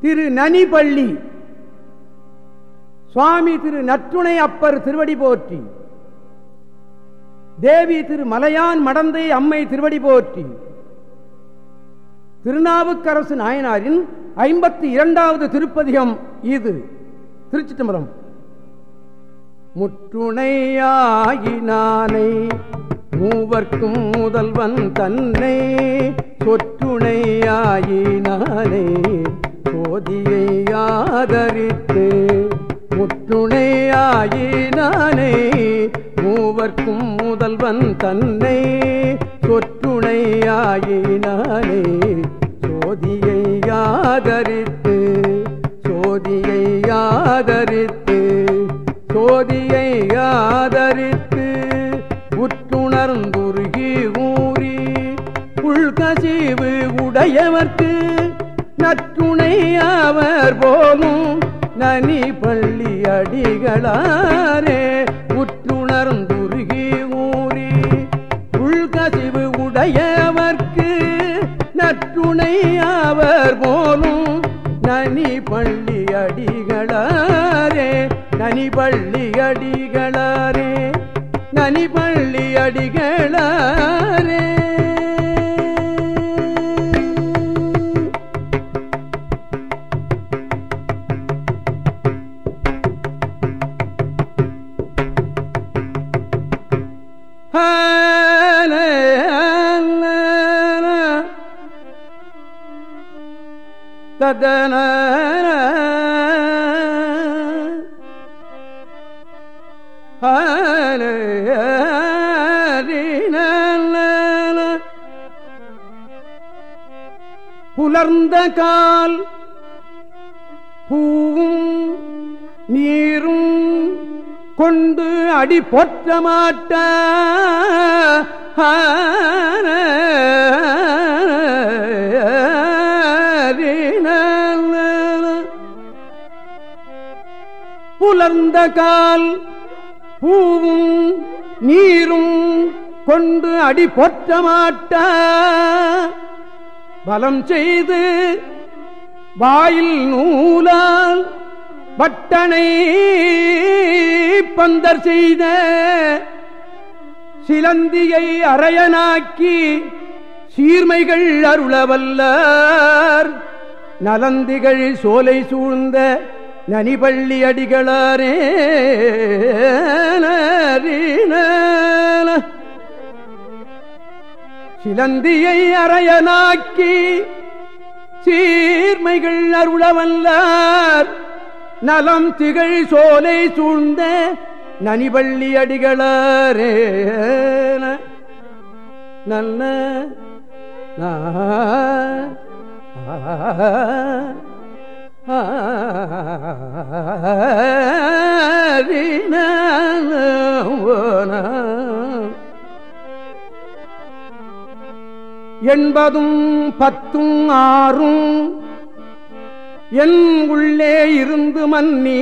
திரு நனிபள்ளி. சுவாமி திரு நற்றுணை அப்பர் திருவடி போற்றி. தேவி திரு மலையான் மடந்தை அம்மை திருவடி போற்றி. திருநாவுக்கரசு நாயனாரின் ஐம்பத்தி இரண்டாவது திருப்பதிகம் இது. திருச்சி தம்பரம் முற்றுணையாயினானை மூவர்க்கும் முதல்வன் தன்னை சொற்றுணையாயினானே. சோதியை ஆதரித்து முற்றுணையாயினானே மூவர்க்கும் முதல்வன் தன்னை சொற்றுணையாயினானே. சோதியை ஆதரித்து சோதியை ஆதரித்து சோதியை ஆதரித்து உற்றுணர்ந்துருகி ஊறி உள்கசிவு உடையவர்க்கு அவர் போலும் நனி பள்ளி அடிகளாரே உற்றுணர்ந்துருகி ஊறி உள்கசிவு உடையவர்க்கு நற்றுணை அவர் போலும் நனி பள்ளி அடிகளாரே நனி பள்ளி அடிகளாரே நனி பள்ளி அடிகள் ததன. புலர்ந்த கால் பூவும் நீரும் கொண்டு அடி பொற்ற மாட்ட. புலர்ந்த கால் பூவும் நீரும் கொண்டு அடி பொற்ற மாட்ட. பலம் செய்து வாயில் நூலால் பட்டனை பந்தர் செய்த சிலந்தியை அரையனாக்கி சீர்மைகள் அருளவல்லார் நலந்திகள் சோலை சூழ்ந்த நனிபள்ளி அடிகளாரே சிலந்தியை அறையனாக்கி சீர்மைகள் அருளவல்லார். நலம் திகழ் சோலை சூழ்ந்த நனிபள்ளி அடிகளாரே நல்ல ஆ. எண்பதும் பத்தும் ஆறும் என் உள்ளே இருந்து மன்னி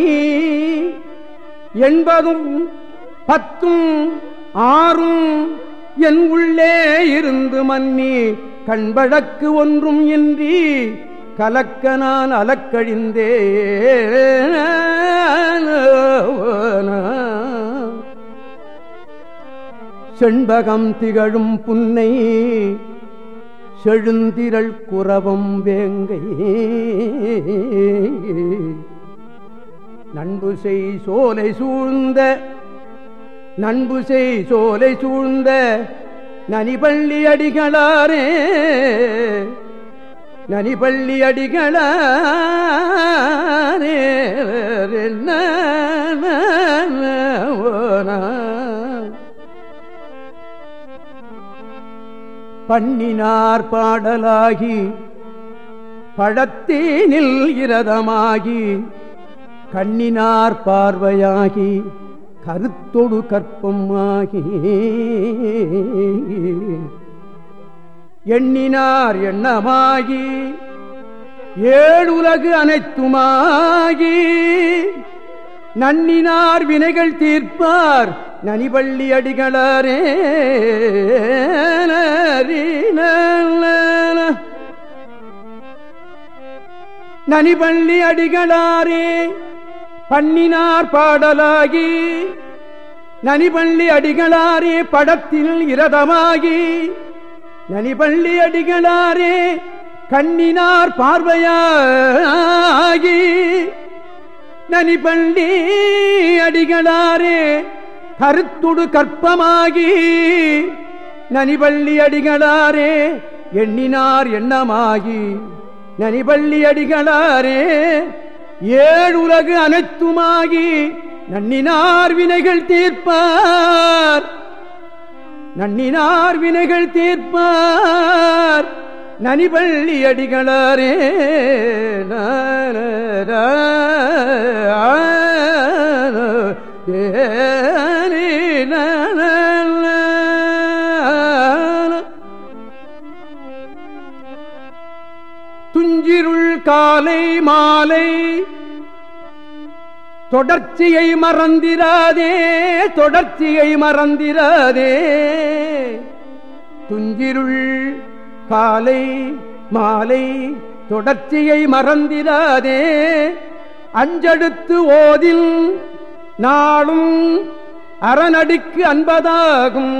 எண்பதும் பத்தும் ஆறும் என் உள்ளே இருந்து மன்னி கண்பழக்கு ஒன்றும் இன்றி கலக்க நான் அலக்கழிந்தே செண்பகம் திகழும் புன்னை செழுந்திரள் குறவம் வேங்கை. நண்பு செய் சோலை சூழ்ந்த நண்பு செய் சோலை சூழ்ந்த நனிபள்ளி அடிகளாரே. நனிபள்ளி அடிகளாரே பண்ணினார் பாடலாகி பழத்தீனில் இரதமாகி கண்ணினார் பார்வையாகி கருத்தொடு கற்பமாகி எண்ணினார் எண்ணமாகி ஏழுலகு அனைத்துமாகி. நன்னினார் வினைகள் தீர்ப்பார் நனிபள்ளி அடிகளாரே. நனிபள்ளி அடிகளாரே பண்ணினார் பாடலாகி. நனிபள்ளி அடிகளாரே படத்தில் இரதமாகி. நனிபள்ளி அடிகளாரே கண்ணினார் பார்வையாகி. நனிபள்ளி அடிகளாரே கருத்துடு கற்பமாகி. நனிபள்ளி அடிகளாரே எண்ணினார் எண்ணமாகி. நனிபள்ளி அடிகளாரே ஏழுலகு அனைத்துமாகி. நன்னினார் வினைகள் தீர்ப்பார். நன்னினார் வினைகள் தீர்ப்பார். நனிபள்ளி அடிகளாரே. தொடர்ச்சியை மறந்திராதே தொடர்ச்சியை மறந்திராதே. துஞ்சிருள் காலை மாலை தொடர்ச்சியை மறந்திராதே. அஞ்செடுத்து ஓதில் நாளும் அறநடிக்கு அன்பதாகும்.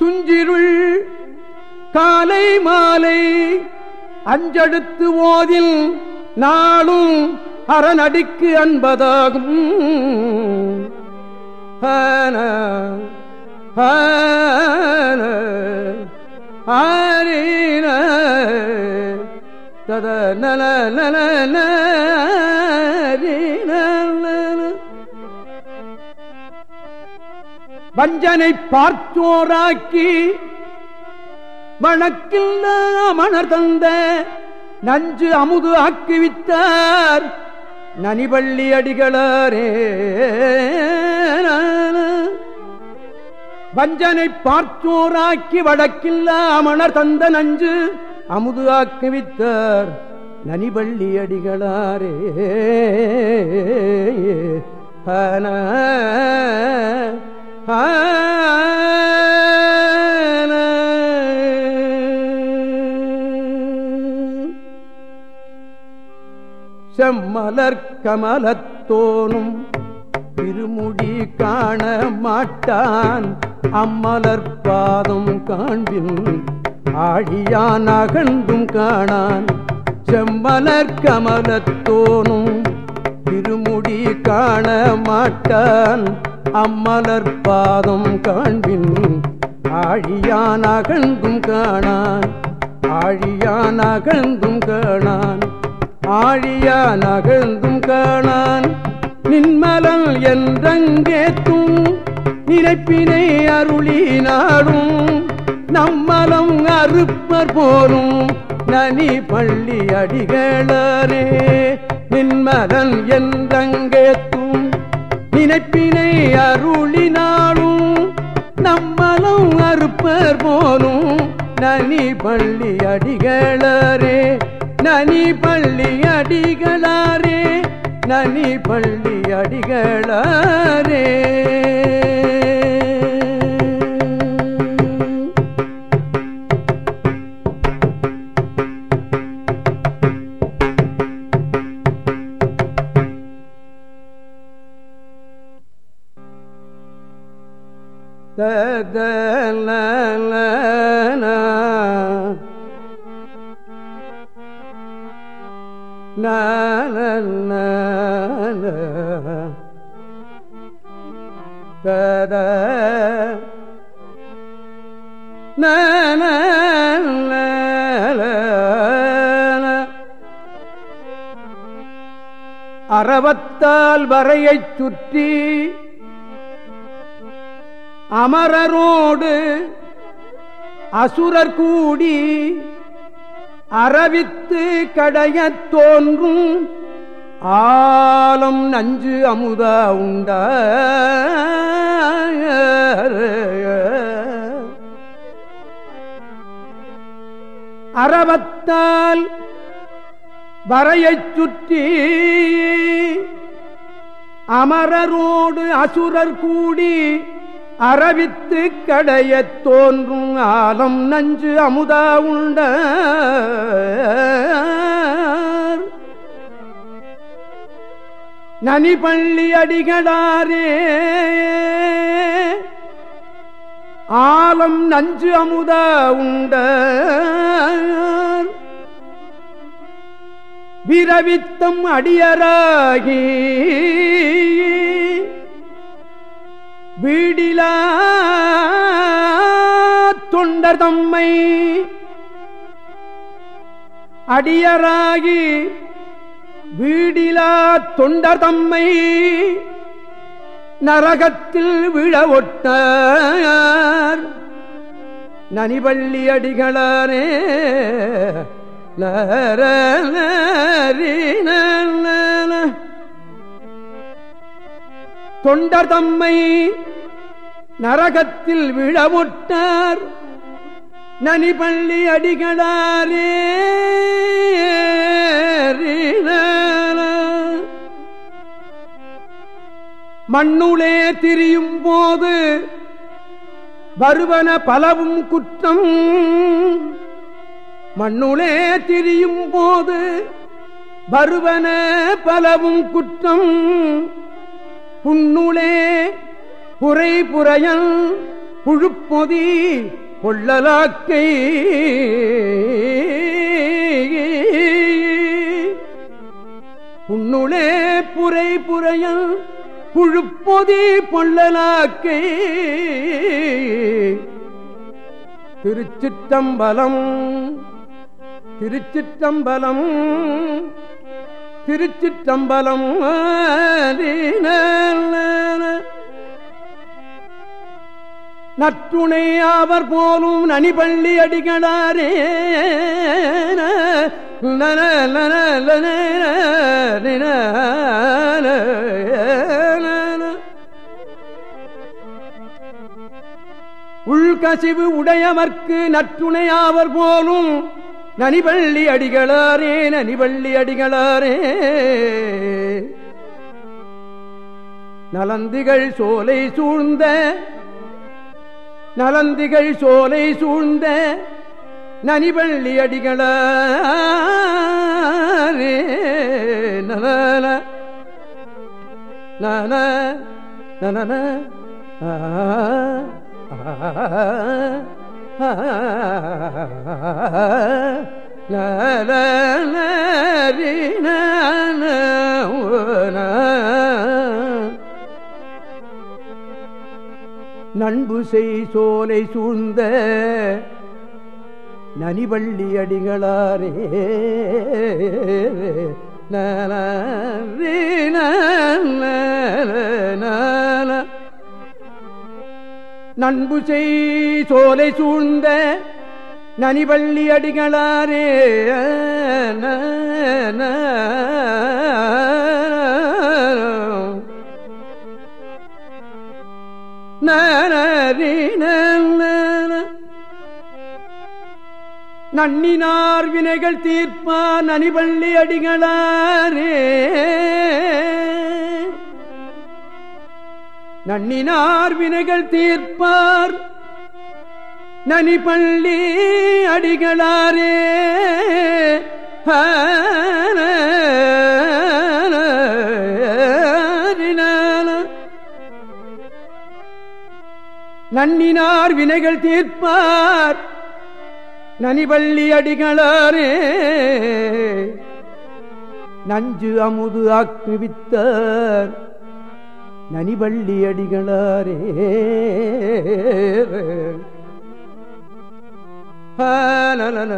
துஞ்சிருள் காலை மாலை அஞ்செடுத்து ஓதில் நாளும் அறநடிக்கு அன்பதாகும். ஹன தத நல நல வஞ்சனை பார்த்தோராக்கி வழக்கில் அமணர் தந்த நஞ்சு அமுது ஆக்கிவித்தார் நனிபள்ளி அடிகளாரே. வஞ்சனை பார்த்தோராக்கி வடக்கில்லா அமணர் தந்த நஞ்சு அமுது ஆக்கிவித்தார் நனிபள்ளி அடிகளாரே. ஹன. மலர்கமலத்தோனும் திருமுடி காண மாட்டான். அம்மலர்பாதம் காண்பின் ஆழியான் அகண்டும் காணான். செம்மலர் கமலத்தோனும் திருமுடி காண மாட்டான். அம்மலர்பாதம் காண்பின் ஆழியான் அகழ்ந்தும் காணான். ஆழியான் அகழ்ந்தும் காணான். ஆழியா நகழ்ந்தும் காணான். நின்மலல் என்றங்கேத்தும் நினைப்பினை அருளினாடும். நம்மலம் அறுப்பர் போலும் நனி பள்ளி அடிகளரே. நின்மலன் என்றங்கேத்தும் நினைப்பினை அருளினாலும். நம்மலம் அறுப்பர் போலும் நனி பள்ளி அடிகளரே. நனி பள்ளி அடிகளாரே நனி பள்ளி அடிகளாரே. கத. அறவத்தால் வரையைச் சுற்றி அமரரோடு அசுரர் கூடி அறவித்து கடையத் தோன்றும் ஆலம் நஞ்சு அமுதா உண்ட அறவத்தால் வரையைச் சுற்றி அமரரோடு அசுரர் கூடி அறவித்து கடையத் தோன்றும் ஆலம் நஞ்சு அமுதா உண்ட நனிபள்ளி அடிகளாரே. ஆலம் நஞ்சு அமுத உண்ட விரவித்தம் அடியராகி. வீடிலா தொண்டர் தம்மை அடியராகி வீடிலா தொண்டர் தம்மை நரகத்தில் விழ ஒட்டார். நனிவள்ளி அடிகளானே தொண்டர் தம்மை நரகத்தில் விழமுட்டார் நனிபள்ளி அடிகளாரே மண்ணுளே திரியும் போது வருவன பலவும் குற்றம். மண்ணுளே திரியும் போது வருவன பலவும் குற்றம். புண்ணுளே புரை புறையல் புழுப்பொதி கொள்ளலாக்கை. புண்ணுளே புரை புறையல் புழுப்பொதி பொள்ளலாக்கை. திருச்சிற்றம்பலம் திருச்சிற்றம்பலம் திருச்சிற்றம்பலம் நற்றுணை அவர் போலும் நனிபள்ளி அடிகளாரே. நன. உள்கசிவு உடையவர்க்கு நற்றுணையாவர் போலும் நனிபள்ளி அடிகளாரே நனிபள்ளி அடிகளாரே. நலந்திகள் சோலை சூழ்ந்த நலந்திகள் சோலை சூழ்ந்த நனிபள்ளி அடிகளாரே. நன நன ஆ. நண்பு செய் சோலை சூழ்ந்த நனிவள்ளி அடிகளாரே. நண்பு செய் சோலை சூழ்ந்த நனிவள்ளி அடிகளாரே நன்னினார் வினைகள் தீர்ப்பான் நனிவள்ளி அடிகளாரே. நன்னினார் வினைகள் தீர்ப்பார். நனிபள்ளி அடிகளாரே. நன்னினார் வினைகள் தீர்ப்பார் நனிவள்ளி அடிகளாரே. நஞ்சு அமுது ஆக்குவித்தார். நனிவள்ளி அடிகளாரே ஹலன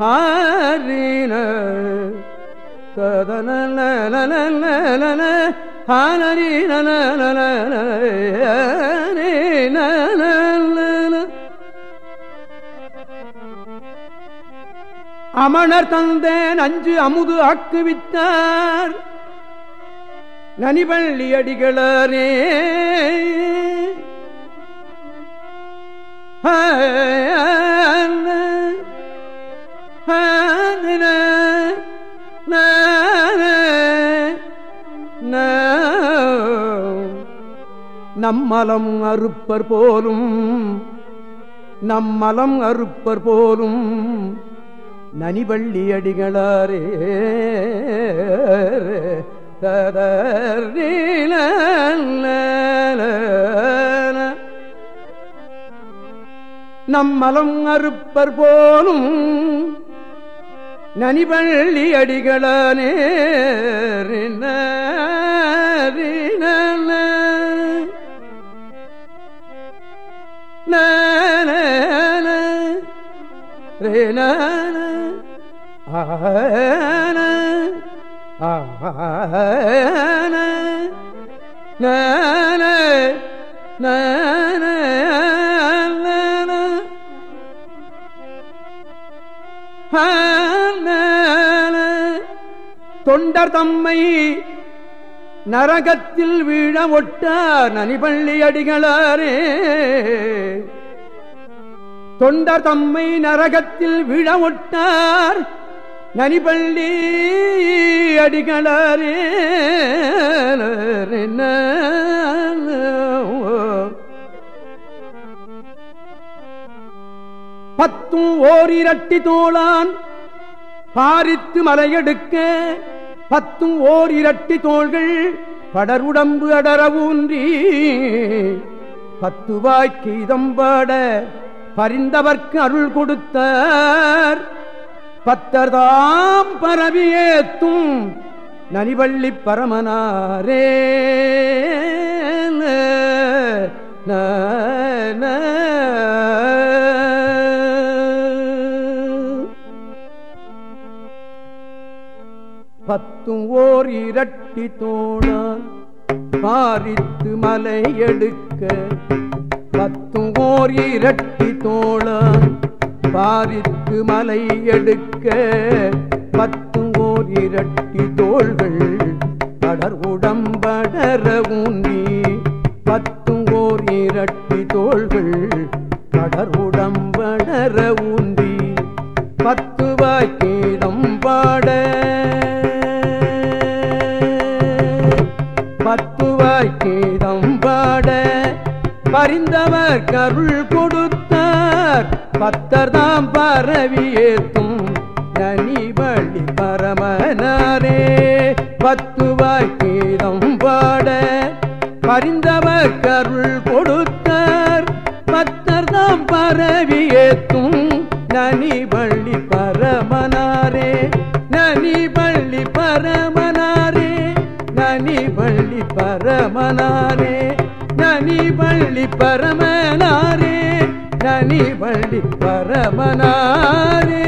ஹாரின ததன அமணர் தந்தேன் அஞ்சு அமுது ஆக்குவித்தார் நனிவள்ளி அடிகளே நம்மலம் அறுப்பர் போலும் நம்மலம் அறுப்பர் போலும் நனிவள்ளி அடிகளாரே நம்மலம் அறுப்பர் போலும் நனிவள்ளி அடிகளானே ரே ரேன ஆன ஆன தொண்டர் தம்மை நரகத்தில் வீழ ஒட்டார் நனிபள்ளி அடிகளாரே. தொண்டர் தம்மை நரகத்தில் விழ ஒட்டார் நனிபள்ளி அடிகளாரே பத்தும் ஓரிரட்டி தோளான் பாரித்து மலையெடுக்க பத்தும் ஓர் இரட்டி தோள்கள் படருடம்பு அடர ஊன்றி பத்துவாய்க்கு இதம்பாட பரிந்தவர்க்கு அருள் கொடுத்தார். பத்தர்தாம் பரவியேத்தும் நனிவள்ளி பரமனாரே. பத்தும் ஓர் இரட்டி தோழான் பாரித்து மலை எடுக்க. பத்தும் ஓர் இரட்டி தோழான் பாரித்து மலை எடுக்க பத்தும் ஓர் இரட்டி தோள்கள். படர் உடம்படர உண்ணி பத்தும் ஓர் இரட்டி தோள்கள். படர் உடம்படர ஊன்றி பத்து வாய்க்கீதம் பாட. பத்து வாய்க்கீதம் பாட. பரிந்தவர் கருள் பத்தர் தாம் பரவி ஏத்தும் நனிவழி பரமனாரே. பத்துவாய் கீதம் பாட பரிந்தவர் கருள் கொடுத்தார். பத்தர் தாம் பரவி ஏத்தும் நனிவள்ளி பரமனாரே. நனிவள்ளி பரமனாரே. நனிவள்ளி பரமனாரே. நனிவள்ளி பரமனாரே. பழனி பள்ளி பரமனாரே